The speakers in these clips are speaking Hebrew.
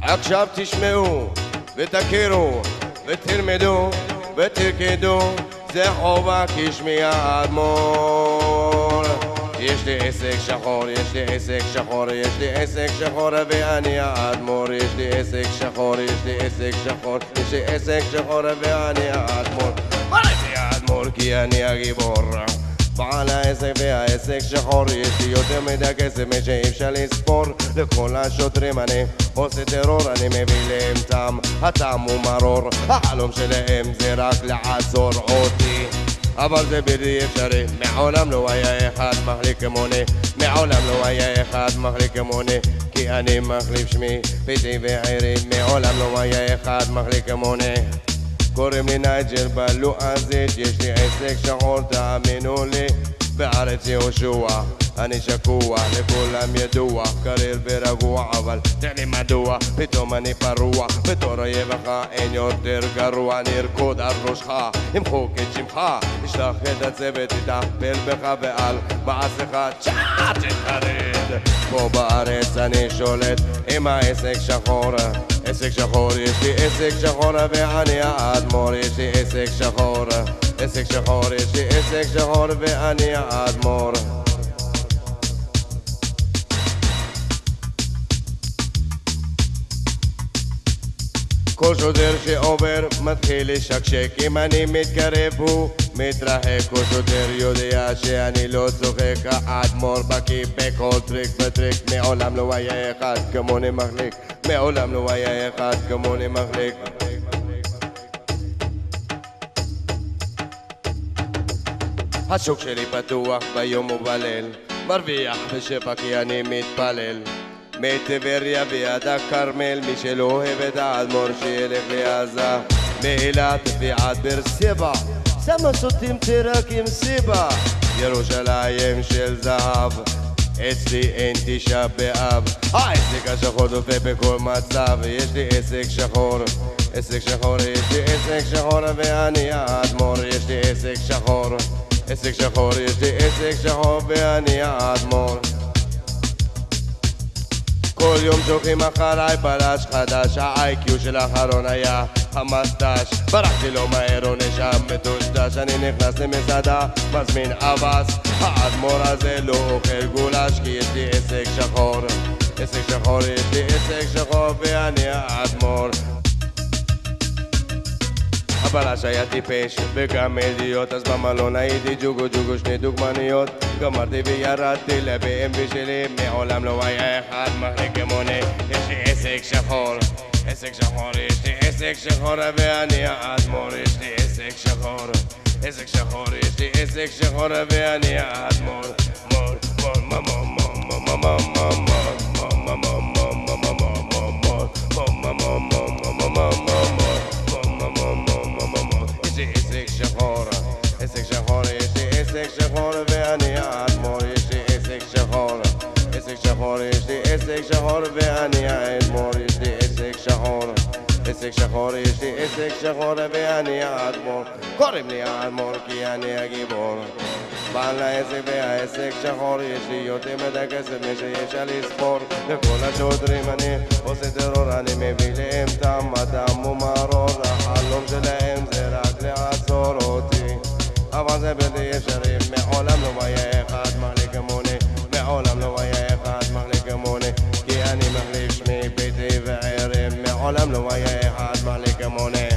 עכשיו תשמעו ותכירו ותלמדו ותרקדו זה חובה כשמי האדמו"ר. יש לי עסק שחור, יש לי עסק שחור, יש לי עסק שחור ואני האדמו"ר. יש לי עסק שחור, יש לי עסק שחור, יש לי עסק שחור ואני האדמו"ר יש לי האדמו"ר כי אני הגיבור. בעל העסק והעסק שחור יש לי יותר מדי כסף משאי אפשר לספור. לכל השוטרים אני עושה טרור אני מביא להם טעם הטעם הוא מרור. החלום שלהם זה רק לעצור אותי. אבל זה בלתי אפשרי מעולם לא היה אחד מחליק כמוני. מעולם לא היה אחד מחליק כמוני כי אני מחליף שמי ביתי ועירי. מעולם לא היה אחד מחליק כמוני קוראים לי נייג'ל בלועזית יש לי עסק שחור תאמינו לי בארץ יהושע אני שקוע, לכולם ידוע, קריר ורגוע, אבל תן לי מדוע, פתאום אני פרוע, בתור אויבך אין יותר גרוע, אני ארקוד על ראשך, אמחוק את שמך, אשלח את הצוות, יטפל בך ועל מעשיך, צ'אט תתחרד. פה בארץ אני שולט עם העסק שחור, עסק שחור, יש לי עסק שחור ואני האדמו"ר, יש לי עסק שחור, עסק שחור, יש לי עסק שחור ואני האדמו"ר. כל שוטר שעובר מתחיל לשקשק. אם אני מתקרב הוא מתרחק. כל שוטר יודע שאני לא צוחק. האדמו"ר בקיא בכל טריק וטריק מעולם לא היה אחד כמוני מחליק. מעולם לא היה אחד כמוני מחליק. השוק שלי פתוח ביום ובליל מרוויח בשפע כי אני מתפלל מטבריה ועד הכרמל מי שלא אוהב את האדמו"ר שילך לעזה. מאילת ועד באר שבע שמה סוטים רק עם סיבה. ירושלים של זהב אצלי אין תשעה באב. העסק השחור דופה בכל מצב יש לי עסק שחור. עסק שחור יש לי עסק שחור ואני האדמו"ר יש לי עסק שחור. עסק שחור יש לי עסק שחור ואני האדמו"ר יום שולחים אחריי פלש חדש ה-IQ של האחרון היה המסטש ברחתי לו מהר הוא נשאר מטושטש אני נכנס למסעדה מזמין אבס האדמו"ר הזה לא אוכל גולש כי יש לי עסק שחור. עסק שחור יש לי עסק שחור ואני האדמו"ר הבעלה שהיה טיפש וגם אידיוט אז במלון הייתי ג'וגו ג'וגו שני דוגמניות גמרתי וירדתי לבהמבי שלי מעולם לא היה אחד מחליק אמוני יש לי עסק שחור עסק שחור יש לי עסק שחור ואני האדמו"ר יש לי עסק שחור עסק שחור יש לי עסק שחור ואני האדמו"ר מור מור מור מור מור מור מור שחור ואני האדמו"ר, יש לי עסק שחור, עסק שחור, יש לי עסק שחור ואני האדמו"ר, יש לי עסק שחור, עסק שחור, יש לי עסק שחור ואני האדמו"ר, קוראים לי האדמו"ר כי אני הגיבור, בעל העסק והעסק שחור, יש לי יותר מדי כסף על לספור, לכל השוטרים אני עושה טרור, אני מביא להם טעם, הטעם ומרור, החלום שלהם זה רק לעצור אותי. אבל זה בלתי אפשרי, מעולם לא היה אחד מחליק כמוני. מעולם לא היה אחד מחליק כמוני. כי אני מחליף שמי ביתי מעולם לא היה אחד מחליק כמוני.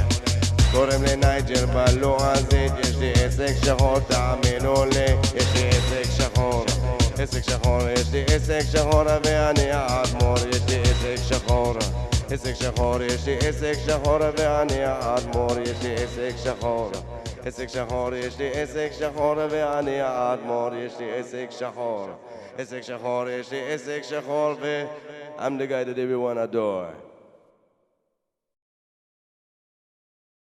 קוראים לי נייג'ל בלועזית. יש לי עסק שחור תאמינו לי. יש לי עסק שחור. עסק שחור יש לי עסק שחור ואני האדמו"ר. יש לי עסק שחור. עסק שחור, יש לי עסק שחור ואני האדמו"ר, יש לי עסק שחור. עסק שחור, יש לי עסק שחור ואני האדמו"ר, יש לי עסק שחור. עסק שחור, יש לי עסק שחור ו... I'm the guy that everyone adore.